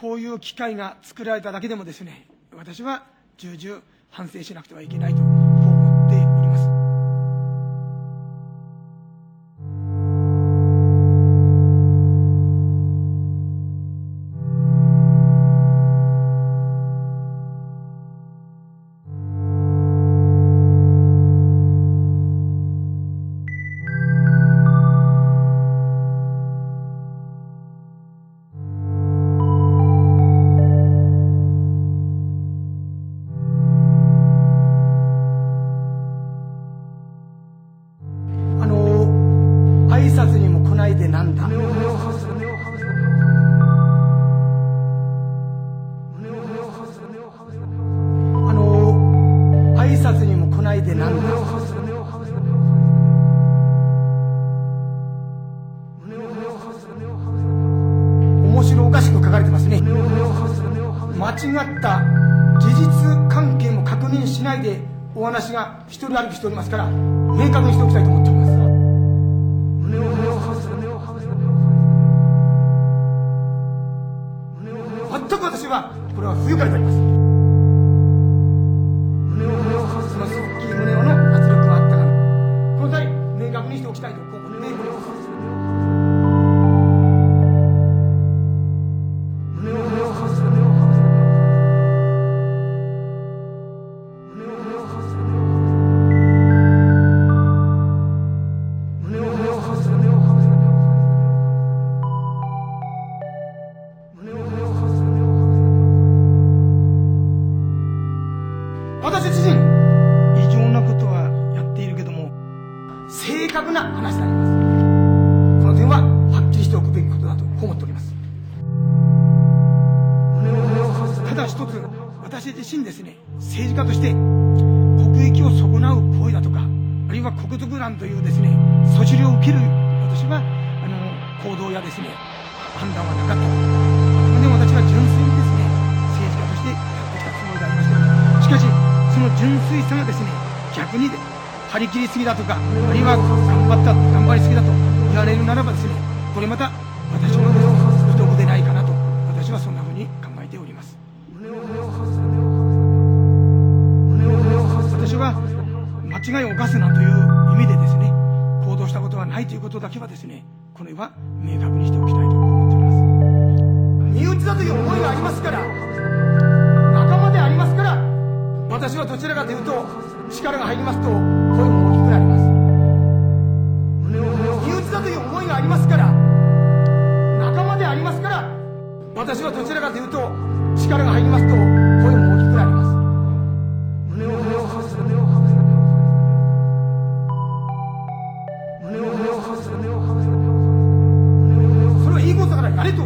こういう機会が作られただけでもですね、私は重々反省しなくてはいけないと、こう思っております。正しく書かれてますね。間違った事実関係も確認しないでお話が一人歩きしておりますから明確にしておきたいと思っております。全く私はこれは不愉快であります。私自身異常なことはやっているけども正確な話であります。この点ははっきりしておくべきことだと思っております。ただ一つ私自身ですね政治家として国益を損なう行為だとかあるいは国賊団というですね訴訟を受ける私はあの行動やですね判断はなかった。あくまでも私は純粋にですね政治家としてやってきたつもりでありましけしかし純粋さがですね、逆にで、張り切りすぎだとかあるいは頑張った頑張りすぎだと言われるならばですねこれまた私のです不得でないかなと私はそんなふうに考えております。私は間違いを犯すなという意味でですね行動したことはないということだけはですねこれは明確にしておきたいと思っております。身内だという思いがありますから私はどちらかというと力が入りますと声も大きくなります。身内だという思いがありますから仲間でありますから私はどちらかというと力が入りますと声も大きくなります。胸を胸をはせ胸をはせ胸を胸をはせ胸をはそれはいいことだからやれと。